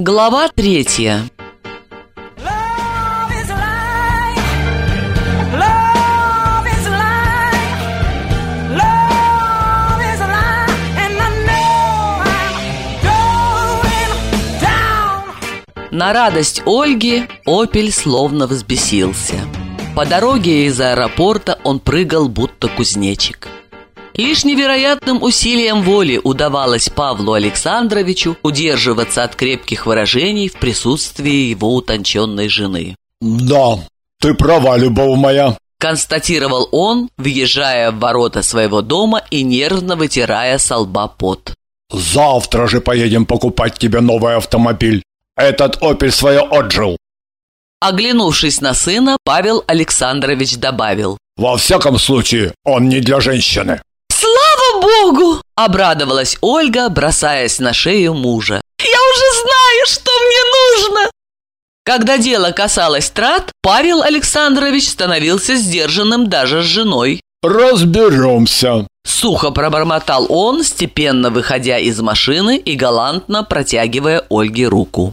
Глава третья. На радость Ольги Опель словно взбесился. По дороге из аэропорта он прыгал, будто кузнечик. Лишь невероятным усилием воли удавалось Павлу Александровичу удерживаться от крепких выражений в присутствии его утонченной жены. Да, ты права, любовь моя. Констатировал он, въезжая в ворота своего дома и нервно вытирая со лба пот. Завтра же поедем покупать тебе новый автомобиль. Этот «Опель» свое отжил. Оглянувшись на сына, Павел Александрович добавил. Во всяком случае, он не для женщины. «Слава Богу!» – обрадовалась Ольга, бросаясь на шею мужа. «Я уже знаю, что мне нужно!» Когда дело касалось трат, Павел Александрович становился сдержанным даже с женой. Разберемся. Сухо пробормотал он, степенно выходя из машины и галантно протягивая Ольге руку.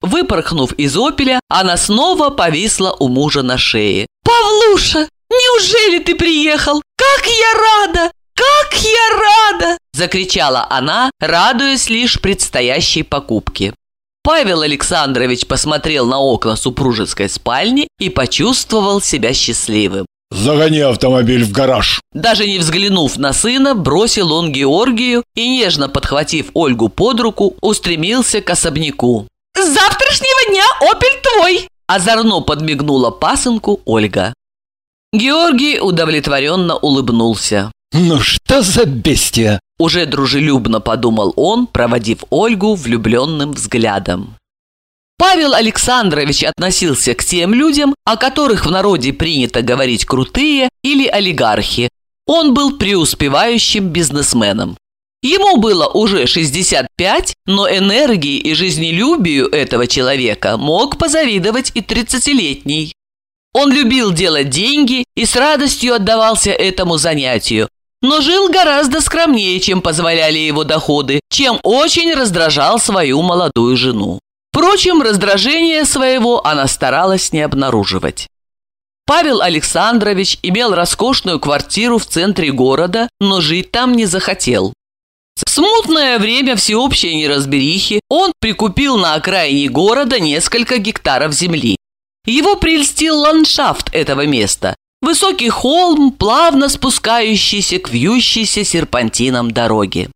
Выпорхнув из «Опеля», она снова повисла у мужа на шее. «Павлуша, неужели ты приехал? Как я рада! Как я рада!» Закричала она, радуясь лишь предстоящей покупке. Павел Александрович посмотрел на окна супружеской спальни и почувствовал себя счастливым. Загони автомобиль в гараж. Даже не взглянув на сына, бросил он Георгию и, нежно подхватив Ольгу под руку, устремился к особняку. «С завтрашнего дня «Опель» твой!» Озорно подмигнула пасынку Ольга. Георгий удовлетворенно улыбнулся. Ну что за бестия? Уже дружелюбно подумал он, проводив Ольгу влюбленным взглядом. Павел Александрович относился к тем людям, о которых в народе принято говорить крутые или олигархи. Он был преуспевающим бизнесменом. Ему было уже 65, но энергии и жизнелюбию этого человека мог позавидовать и 30-летний. Он любил делать деньги и с радостью отдавался этому занятию, но жил гораздо скромнее, чем позволяли его доходы, чем очень раздражал свою молодую жену. Впрочем, раздражение своего она старалась не обнаруживать. Павел Александрович имел роскошную квартиру в центре города, но жить там не захотел. В смутное время всеобщей неразберихи он прикупил на окраине города несколько гектаров земли. Его прельстил ландшафт этого места. Высокий холм, плавно спускающийся к вьющейся серпантином дороге.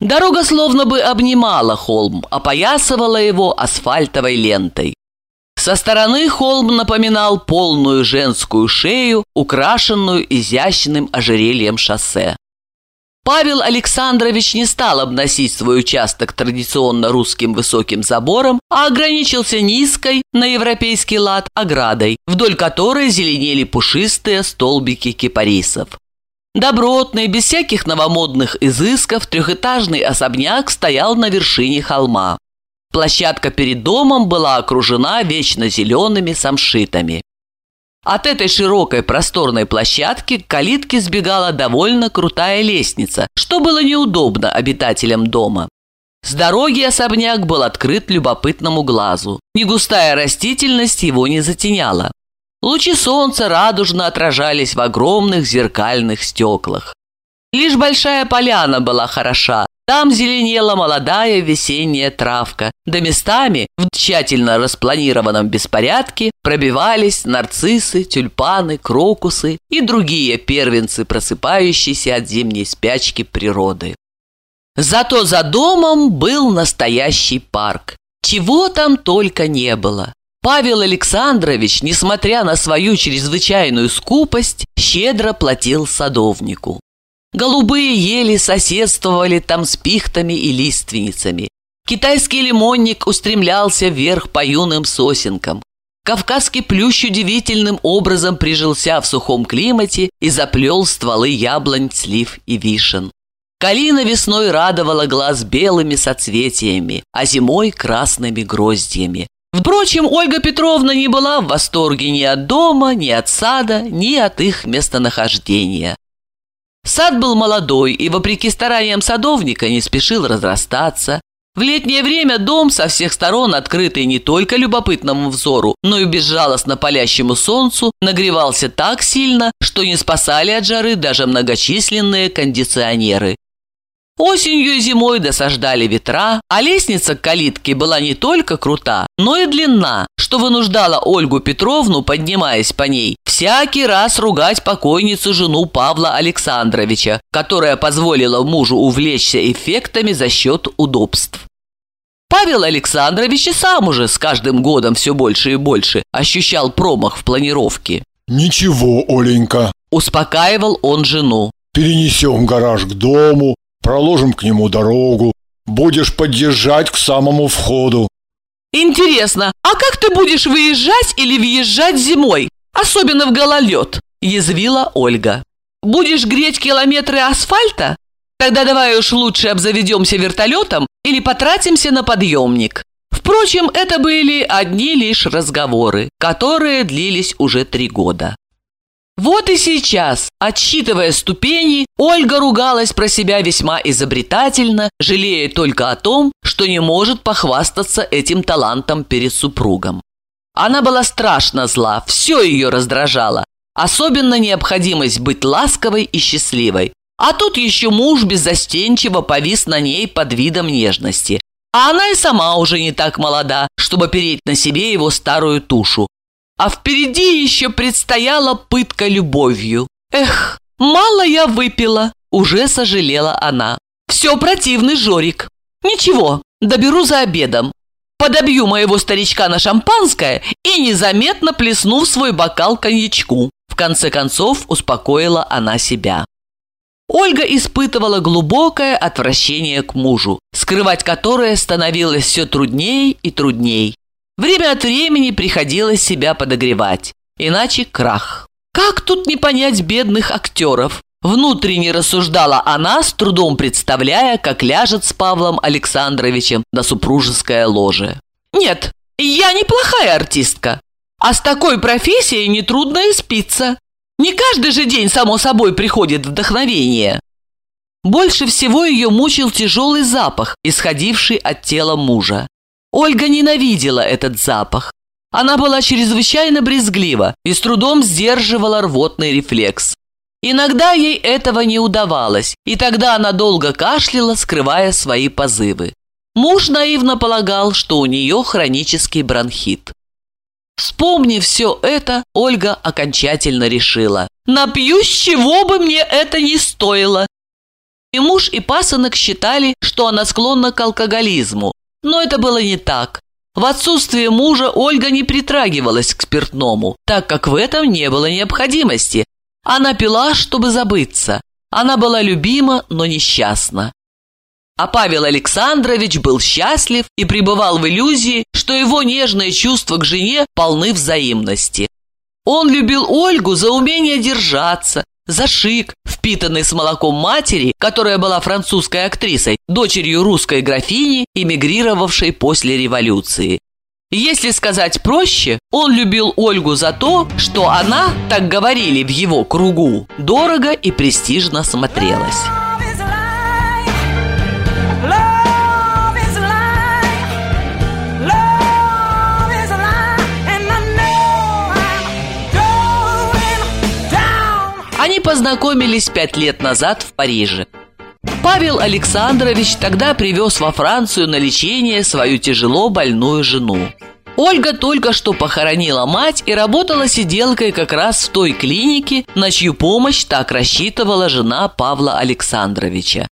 Дорога словно бы обнимала холм, опоясывала его асфальтовой лентой. Со стороны холм напоминал полную женскую шею, украшенную изящным ожерельем шоссе. Павел Александрович не стал обносить свой участок традиционно русским высоким забором, а ограничился низкой, на европейский лад, оградой, вдоль которой зеленели пушистые столбики кипарисов. Добротный, без всяких новомодных изысков, трехэтажный особняк стоял на вершине холма. Площадка перед домом была окружена вечно зелеными самшитами. От этой широкой просторной площадки к калитке сбегала довольно крутая лестница, что было неудобно обитателям дома. С дороги особняк был открыт любопытному глазу. Негустая растительность его не затеняла. Лучи солнца радужно отражались в огромных зеркальных стеклах. Лишь большая поляна была хороша. Там зеленела молодая весенняя травка, да местами в тщательно распланированном беспорядке пробивались нарциссы, тюльпаны, крокусы и другие первенцы, просыпающиеся от зимней спячки природы. Зато за домом был настоящий парк. Чего там только не было. Павел Александрович, несмотря на свою чрезвычайную скупость, щедро платил садовнику. Голубые ели соседствовали там с пихтами и лиственницами. Китайский лимонник устремлялся вверх по юным сосенкам. Кавказский плющ удивительным образом прижился в сухом климате и заплел стволы яблонь, слив и вишен. Калина весной радовала глаз белыми соцветиями, а зимой красными гроздьями. Впрочем, Ольга Петровна не была в восторге ни от дома, ни от сада, ни от их местонахождения. Сад был молодой и, вопреки стараниям садовника, не спешил разрастаться. В летнее время дом со всех сторон, открытый не только любопытному взору, но и безжалостно палящему солнцу, нагревался так сильно, что не спасали от жары даже многочисленные кондиционеры. Осенью и зимой досаждали ветра, а лестница к калитке была не только крута, но и длинна, что вынуждало Ольгу Петровну, поднимаясь по ней, всякий раз ругать покойницу жену Павла Александровича, которая позволила мужу увлечься эффектами за счет удобств. Павел Александрович и сам уже с каждым годом все больше и больше ощущал промах в планировке. Ничего, Оленька, Успокаивал он жену. перенесем гараж к дому, проложим к нему дорогу. Будешь подъезжать к самому входу. «Интересно, а как ты будешь выезжать или въезжать зимой, особенно в гололед?» – язвила Ольга. «Будешь греть километры асфальта? Тогда давай уж лучше обзаведемся вертолетом или потратимся на подъемник». Впрочем, это были одни лишь разговоры, которые длились уже три года. Вот и сейчас, отсчитывая ступени, Ольга ругалась про себя весьма изобретательно, жалея только о том, что не может похвастаться этим талантом перед супругом. Она была страшно зла, все ее раздражало, особенно необходимость быть ласковой и счастливой. А тут еще муж беззастенчиво повис на ней под видом нежности. А она и сама уже не так молода, чтобы переть на себе его старую тушу. А впереди еще предстояла пытка любовью. Эх, мало я выпила, уже сожалела она. Все противный Жорик. Ничего, доберу за обедом. Подобью моего старичка на шампанское и незаметно плесну в свой бокал коньячку. В конце концов успокоила она себя. Ольга испытывала глубокое отвращение к мужу, скрывать которое становилось все труднее и трудней. Время от времени приходилось себя подогревать, иначе крах. Как тут не понять бедных актеров? Внутренне рассуждала она, с трудом представляя, как ляжет с Павлом Александровичем на супружеское ложе. «Нет, я неплохая артистка, а с такой профессией нетрудно и спиться. Не каждый же день, само собой, приходит вдохновение». Больше всего ее мучил тяжелый запах, исходивший от тела мужа. Ольга ненавидела этот запах. Она была чрезвычайно брезглива и с трудом сдерживала рвотный рефлекс. Иногда ей этого не удавалось, и тогда она долго кашляла, скрывая свои позывы. Муж наивно полагал, что у нее хронический бронхит. Вспомнив все это, Ольга окончательно решила. «Напьюсь, чего бы мне это ни стоило!» И муж, и пасынок считали, что она склонна к алкоголизму. Но это было не так. В отсутствие мужа Ольга не притрагивалась к спиртному, так как в этом не было необходимости. Она пила, чтобы забыться. Она была любима, но несчастна. А Павел Александрович был счастлив и пребывал в иллюзии, что его нежные чувства к жене полны взаимности. Он любил Ольгу за умение держаться, за шик, впитанный с молоком матери, которая была французской актрисой, дочерью русской графини, эмигрировавшей после революции. Если сказать проще, он любил Ольгу за то, что она, так говорили в его кругу, дорого и престижно смотрелась. Познакомились пять лет назад в Париже. Павел Александрович тогда привез во Францию на лечение свою тяжело больную жену. Ольга только что похоронила мать и работала сиделкой как раз в той клинике, на чью помощь так рассчитывала жена Павла Александровича.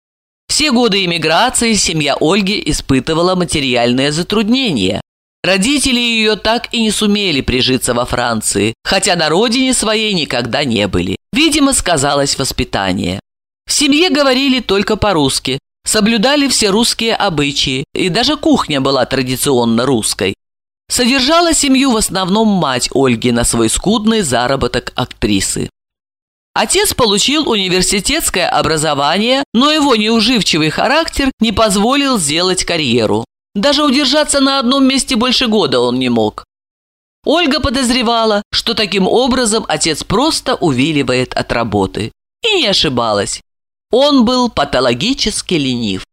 Все годы эмиграции семья Ольги испытывала материальные затруднения. Родители ее так и не сумели прижиться во Франции, хотя на родине своей никогда не были. Видимо, сказалось воспитание. В семье говорили только по-русски, соблюдали все русские обычаи, и даже кухня была традиционно русской. Содержала семью в основном мать Ольги на свой скудный заработок актрисы. Отец получил университетское образование, но его неуживчивый характер не позволил сделать карьеру. Даже удержаться на одном месте больше года он не мог. Ольга подозревала, что таким образом отец просто увиливает от работы. И не ошибалась. Он был патологически ленив.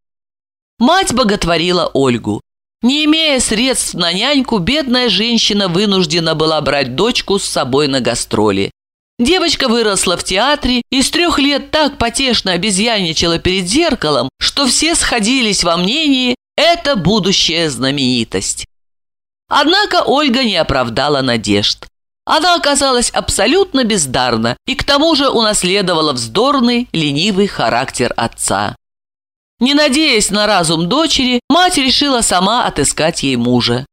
Мать боготворила Ольгу. Не имея средств на няньку, бедная женщина вынуждена была брать дочку с собой на гастроли. Девочка выросла в театре и с трех лет так потешно обезьянничала перед зеркалом, что все сходились во мнении «это будущая знаменитость». Однако Ольга не оправдала надежд. Она оказалась абсолютно бездарна и к тому же унаследовала вздорный, ленивый характер отца. Не надеясь на разум дочери, мать решила сама отыскать ей мужа.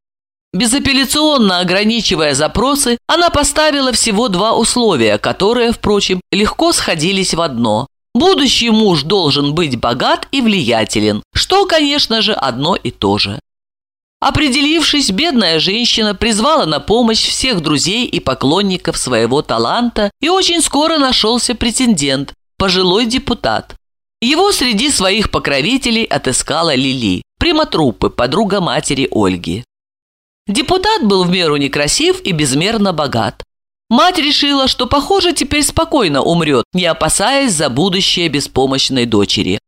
Безапелляционно ограничивая запросы, она поставила всего два условия, которые, впрочем, легко сходились в одно. Будущий муж должен быть богат и влиятелен, что, конечно же, одно и то же. Определившись, бедная женщина призвала на помощь всех друзей и поклонников своего таланта, и очень скоро нашелся претендент, пожилой депутат. Его среди своих покровителей отыскала Лили, примотруппы, подруга матери Ольги. Депутат был в меру некрасив и безмерно богат. Мать решила, что, похоже, теперь спокойно умрет, не опасаясь за будущее беспомощной дочери.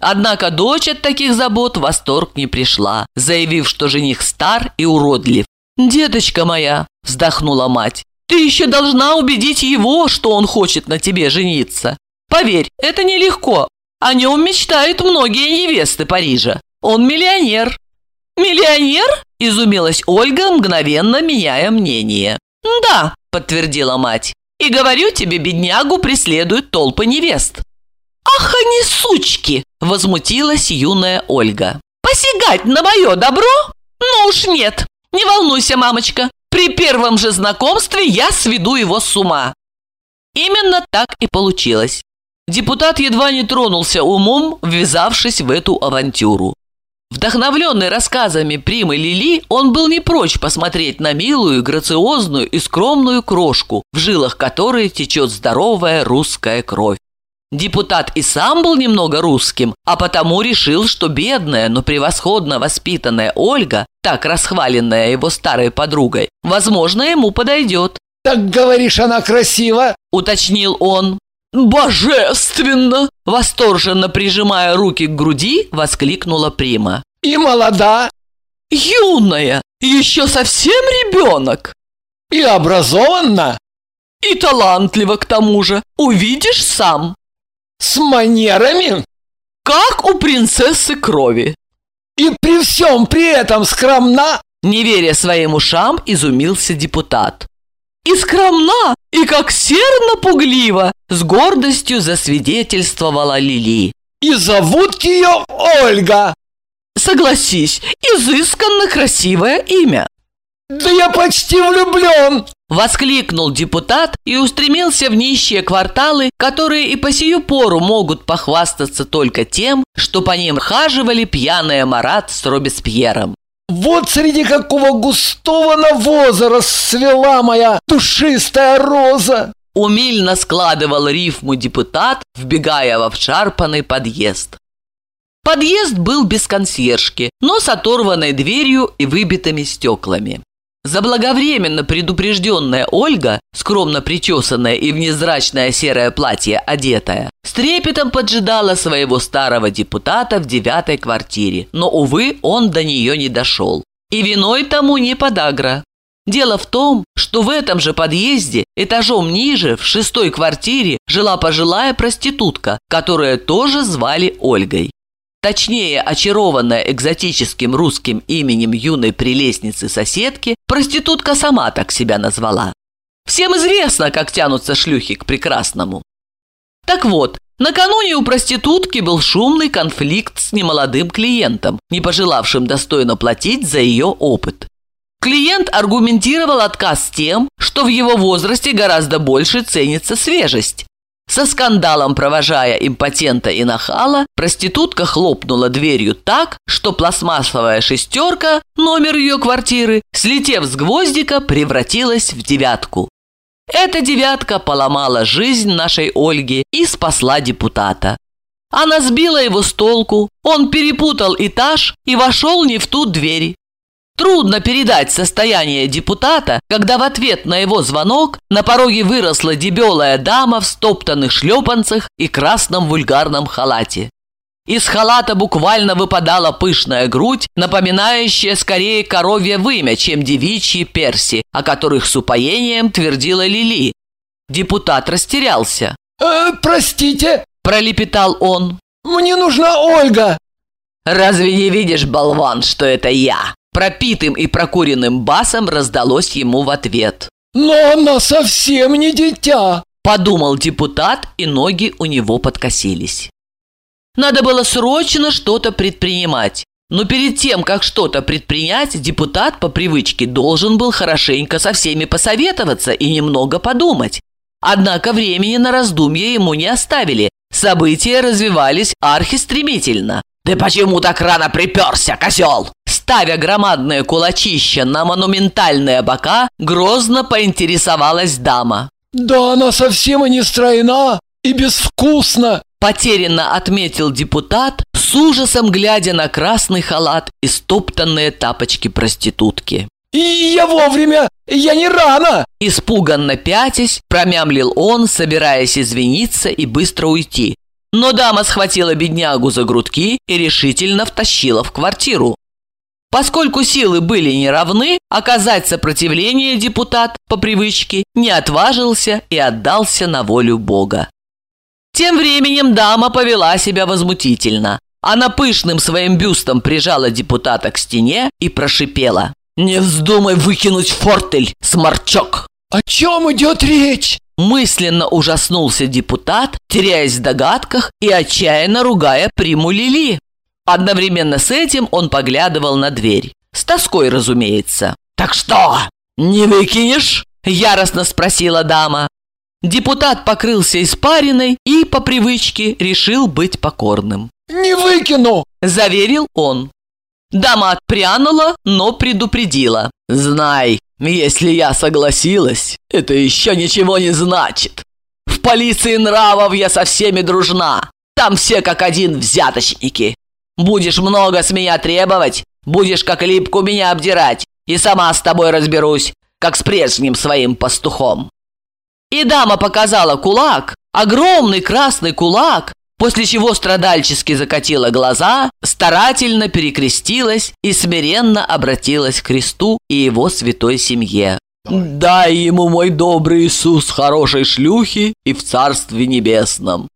Однако дочь от таких забот в восторг не пришла, заявив, что жених стар и уродлив. «Деточка моя», – вздохнула мать, – «ты еще должна убедить его, что он хочет на тебе жениться. Поверь, это нелегко. О нем мечтают многие невесты Парижа. Он миллионер». «Миллионер?» – изумилась Ольга, мгновенно меняя мнение. «Да», – подтвердила мать. «И говорю тебе, беднягу преследуют толпы невест». «Ах, они сучки!» – возмутилась юная Ольга. «Посягать на мое добро? Ну уж нет. Не волнуйся, мамочка. При первом же знакомстве я сведу его с ума». Именно так и получилось. Депутат едва не тронулся умом, ввязавшись в эту авантюру. Вдохновленный рассказами Примы Лили, он был не прочь посмотреть на милую, грациозную и скромную крошку, в жилах которой течет здоровая русская кровь. Депутат и сам был немного русским, а потому решил, что бедная, но превосходно воспитанная Ольга, так расхваленная его старой подругой, возможно, ему подойдет. Так говоришь, она красива? Уточнил он. «Божественно!» Восторженно прижимая руки к груди, воскликнула Прима. И молода, «Юная! Еще совсем ребенок!» и образованна, «И талантлива к тому же! Увидишь сам!» С манерами Как у принцессы крови. и при всем при этом скромна. Не веря своим ушам, изумился депутат. И скромна, и как серна пуглива, с гордостью засвидетельствовала Лили. И зовут ее Ольга. Согласись, изысканно красивое имя. Да я почти влюблен. Воскликнул депутат и устремился в нищие кварталы, которые и по сию пору могут похвастаться только тем, что по ним хаживали пьяная Марат с Робеспьером. Вот среди какого густого навоза расцвела моя душистая роза. Умильно складывал рифму депутат, вбегая во вшарпанный подъезд. Подъезд был без консьержки, но с оторванной дверью и выбитыми стеклами. Заблаговременно предупрежденная Ольга, скромно причесанная и в незрачное серое платье одетая, с трепетом поджидала своего старого депутата в девятой квартире, но, увы, он до нее не дошел. И виной тому не подагра. Дело в том, что в этом же подъезде, этажом ниже, в шестой квартире, жила пожилая проститутка, которую тоже звали Ольгой. Точнее, очарованная экзотическим русским именем юной прелестницы-соседки, проститутка сама так себя назвала. Всем известно, как тянутся шлюхи к прекрасному. Так вот, накануне у проститутки был шумный конфликт с немолодым клиентом, не пожелавшим достойно платить за ее опыт. Клиент аргументировал отказ тем, что в его возрасте гораздо больше ценится свежесть. Со скандалом провожая импотента и нахала, проститутка хлопнула дверью так, что пластмассовая шестерка, номер ее квартиры, слетев с гвоздика, превратилась в девятку. Эта девятка поломала жизнь нашей Ольги и спасла депутата. Она сбила его с толку, он перепутал этаж и вошел не в ту дверь. Трудно передать состояние депутата, когда в ответ на его звонок на пороге выросла дебелая дама в стоптанных шлепанцах и красном вульгарном халате. Из халата буквально выпадала пышная грудь, напоминающая скорее коровье вымя, чем девичьи перси, о которых с упоением твердила Лили. Депутат растерялся. Э, простите, Пролепетал он. мне нужна Ольга. «Разве не видишь, болван, что это я?» Пропитым и прокуренным басом раздалось ему в ответ. Но она совсем не дитя. Подумал депутат, и ноги у него подкосились. Надо было срочно что-то предпринимать. Но перед тем, как что-то предпринять, депутат по привычке должен был хорошенько со всеми посоветоваться и немного подумать. Однако времени на раздумье ему не оставили. События развивались архистремительно. «Ты почему так рано приперся, козел?» Ставя громадное кулачище на монументальные бока, грозно поинтересовалась дама. Да она совсем и не стройна и безвкусна. Потерянно отметил депутат, с ужасом глядя на красный халат и стоптанные тапочки проститутки. И я вовремя, я не рано. Испуганно пятясь, промямлил он, собираясь извиниться и быстро уйти. Но дама схватила беднягу за грудки и решительно втащила в квартиру. Поскольку силы были неравны, оказать сопротивление депутат по привычке не отважился и отдался на волю Бога. Тем временем дама повела себя возмутительно. Она пышным своим бюстом прижала депутата к стене и прошипела. «Не вздумай выкинуть фортель, сморчок!» О чем идет речь? Мысленно ужаснулся депутат, теряясь в догадках и отчаянно ругая приму Лили. Одновременно с этим он поглядывал на дверь. С тоской, разумеется. «Так что, не выкинешь?» – яростно спросила дама. Депутат покрылся испариной и, по привычке, решил быть покорным. Не выкину. Заверил он. Дама отпрянула, но предупредила. «Знай, если я согласилась, это еще ничего не значит. В полиции нравов я со всеми дружна. Там все как один взяточники. Будешь много с меня требовать, будешь как липку меня обдирать, и сама с тобой разберусь, как с прежним своим пастухом». И дама показала кулак, огромный красный кулак, после чего страдальчески закатила глаза, старательно перекрестилась и смиренно обратилась к кресту и его святой семье. «Дай ему, мой добрый Иисус, хорошей шлюхи и в Царстве Небесном.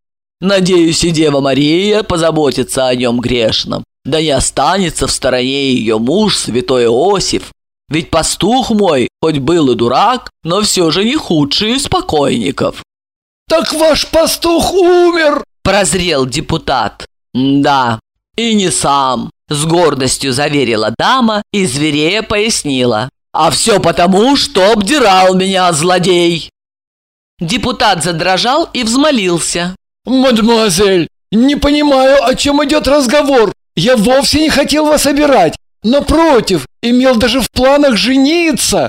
Надеюсь, и Дева Мария позаботится о нем грешном, да не останется в стороне ее муж, святой Иосиф, ведь пастух мой, хоть был и дурак, но все же не худший из покойников». Так ваш пастух умер. Прозрел депутат. «Да, и не сам», – с гордостью заверила дама и зверея пояснила. «А все потому, что обдирал меня злодей». Депутат задрожал и взмолился. Мадемуазель, не понимаю, о чем идет разговор. Я вовсе не хотел вас обирать. Напротив, имел даже в планах жениться.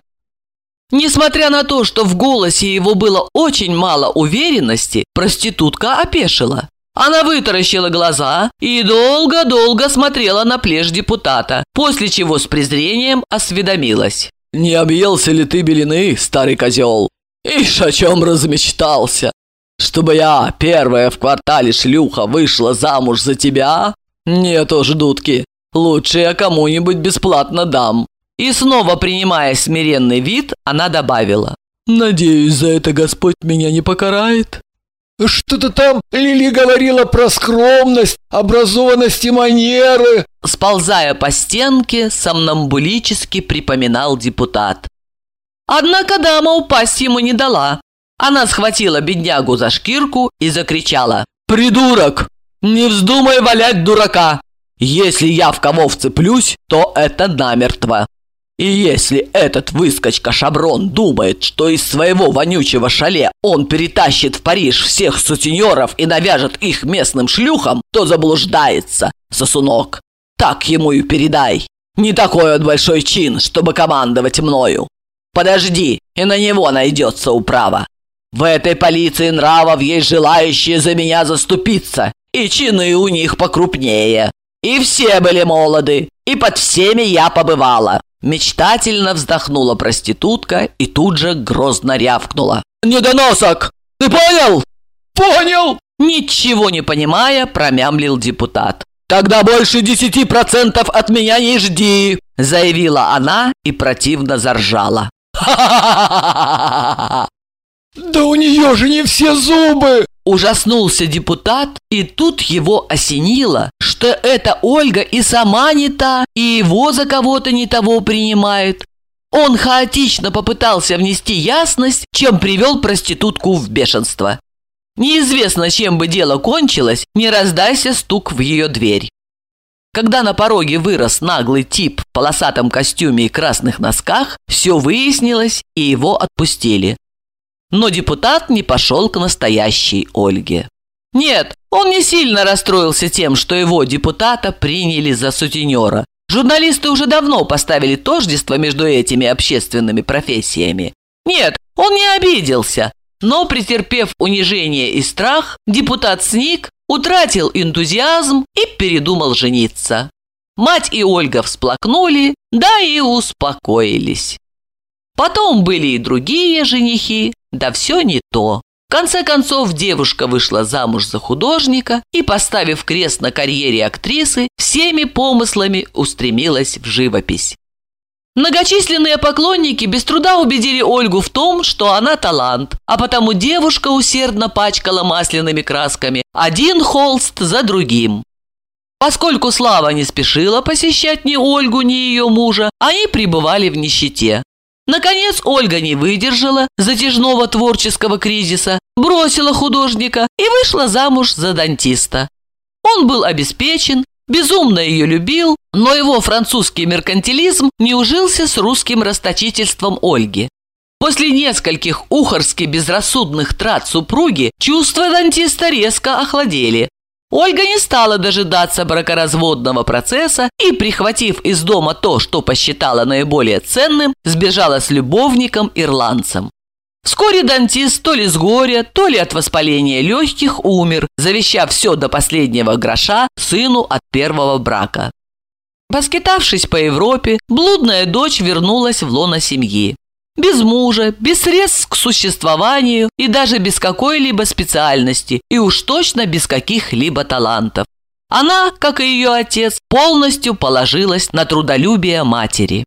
Несмотря на то, что в голосе его было очень мало уверенности, проститутка опешила. Она вытаращила глаза и долго-долго смотрела на плешь депутата, после чего с презрением осведомилась. «Не объелся ли ты белины, старый козел? Ишь, о чем размечтался? Чтобы я, первая в квартале шлюха, вышла замуж за тебя? Нет уж, дудки, лучше я кому-нибудь бесплатно дам». И снова принимая смиренный вид, она добавила. «Надеюсь, за это Господь меня не покарает». Что-то там Лили говорила про скромность, образованность и манеры. Сползая по стенке, сомнамбулически припоминал депутат. Однако дама упасть ему не дала. Она схватила беднягу за шкирку и закричала. «Придурок! Не вздумай валять дурака! Если я в кого вцеплюсь, то это намертво. И если этот выскочка Шаброн думает, что из своего вонючего шале он перетащит в Париж всех сутенеров и навяжет их местным шлюхам, то заблуждается, сосунок. Так ему и передай. Не такой он большой чин, чтобы командовать мною. Подожди, и на него найдется управа. В этой полиции нравов есть желающие за меня заступиться, и чины у них покрупнее. И все были молоды, и под всеми я побывала. Мечтательно вздохнула проститутка и тут же грозно рявкнула. «Недоносок! Ты понял?» Понял? Ничего не понимая, промямлил депутат. «Тогда больше десяти процентов от меня не жди!» Заявила она и противно заржала. Да у нее же не все зубы! Ужаснулся депутат, и тут его осенило, что эта Ольга и сама не та, и его за кого-то не того принимает. Он хаотично попытался внести ясность, чем привел проститутку в бешенство. Неизвестно, чем бы дело кончилось, не раздайся стук в ее дверь. Когда на пороге вырос наглый тип в полосатом костюме и красных носках, все выяснилось, и его отпустили. Но депутат не пошел к настоящей Ольге. Нет, он не сильно расстроился тем, что его депутата приняли за сутенера. Журналисты уже давно поставили тождество между этими общественными профессиями. Нет, он не обиделся, но, претерпев унижение и страх, депутат сник, утратил энтузиазм и передумал жениться. Мать и Ольга всплакнули, да и успокоились. Потом были и другие женихи, да все не то. В конце концов, девушка вышла замуж за художника и, поставив крест на карьере актрисы, всеми помыслами устремилась в живопись. Многочисленные поклонники без труда убедили Ольгу в том, что она талант, а потому девушка усердно пачкала масляными красками один холст за другим. Поскольку Слава не спешила посещать ни Ольгу, ни ее мужа, они пребывали в нищете. Наконец Ольга не выдержала затяжного творческого кризиса, бросила художника и вышла замуж за дантиста. Он был обеспечен, безумно ее любил, но его французский меркантилизм не ужился с русским расточительством Ольги. После нескольких ухарски безрассудных трат супруги чувства дантиста резко охладели. Ольга не стала дожидаться бракоразводного процесса и, прихватив из дома то, что посчитала наиболее ценным, сбежала с любовником-ирландцем. Вскоре дантист то ли с горя, то ли от воспаления легких умер, завещав все до последнего гроша сыну от первого брака. Поскитавшись по Европе, блудная дочь вернулась в лоно семьи. Без мужа, без средств к существованию и даже без какой-либо специальности, и уж точно без каких-либо талантов. Она, как и ее отец, полностью положилась на трудолюбие матери.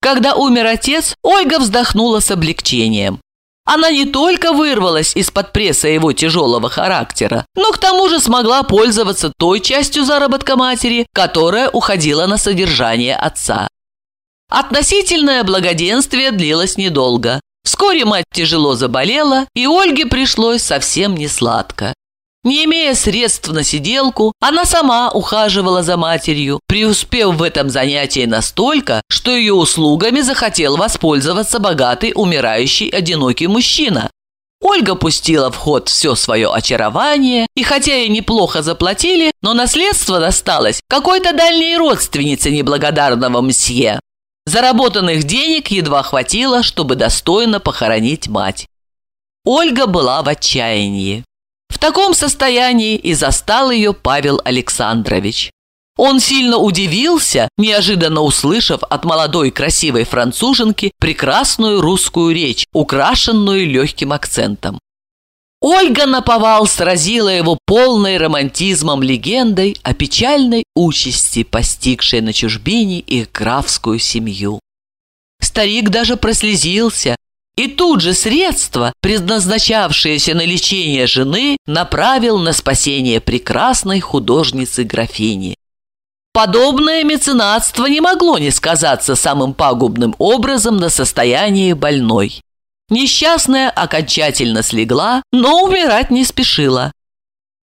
Когда умер отец, Ольга вздохнула с облегчением. Она не только вырвалась из-под пресса его тяжелого характера, но к тому же смогла пользоваться той частью заработка матери, которая уходила на содержание отца. Относительное благоденствие длилось недолго. Вскоре мать тяжело заболела, и Ольге пришлось совсем не сладко. Не имея средств на сиделку, она сама ухаживала за матерью, преуспев в этом занятии настолько, что ее услугами захотел воспользоваться богатый умирающий одинокий мужчина. Ольга пустила в ход все свое очарование, и хотя ей неплохо заплатили, но наследство досталось какой-то дальней родственнице неблагодарного мсье. Заработанных денег едва хватило, чтобы достойно похоронить мать. Ольга была в отчаянии. В таком состоянии и застал ее Павел Александрович. Он сильно удивился, неожиданно услышав от молодой красивой француженки прекрасную русскую речь, украшенную легким акцентом. Ольга наповал сразила его полной романтизмом легендой о печальной участи, постигшей на чужбине их графскую семью. Старик даже прослезился, и тут же средства, предназначавшиеся на лечение жены, направил на спасение прекрасной художницы-графини. Подобное меценатство не могло не сказаться самым пагубным образом на состоянии больной. Несчастная окончательно слегла, но умирать не спешила.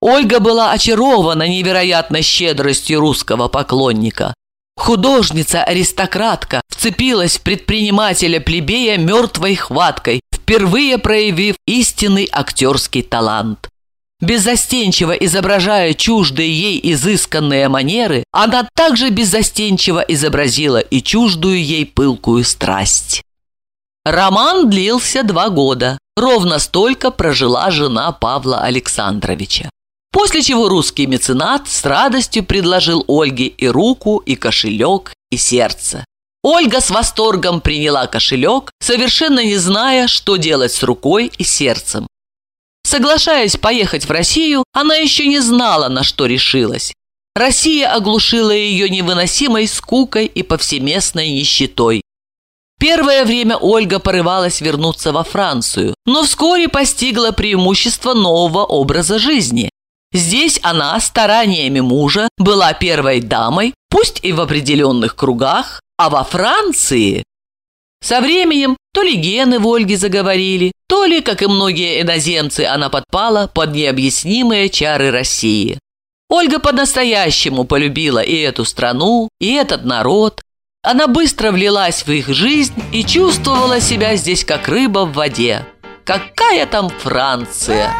Ольга была очарована невероятной щедростью русского поклонника. Художница-аристократка вцепилась в предпринимателя-плебея мертвой хваткой, впервые проявив истинный актерский талант. Беззастенчиво изображая чуждые ей изысканные манеры, она также беззастенчиво изобразила и чуждую ей пылкую страсть. Роман длился два года. Ровно столько прожила жена Павла Александровича. После чего русский меценат с радостью предложил Ольге и руку, и кошелек, и сердце. Ольга с восторгом приняла кошелек, совершенно не зная, что делать с рукой и сердцем. Соглашаясь поехать в Россию, она еще не знала, на что решилась. Россия оглушила ее невыносимой скукой и повсеместной нищетой. Первое время Ольга порывалась вернуться во Францию, но вскоре постигла преимущество нового образа жизни. Здесь она стараниями мужа была первой дамой, пусть и в определенных кругах, а во Франции... Со временем то ли гены в Ольге заговорили, то ли, как и многие иноземцы, она подпала под необъяснимые чары России. Ольга по-настоящему полюбила и эту страну, и этот народ. Она быстро влилась в их жизнь и чувствовала себя здесь как рыба в воде. Какая там Франция!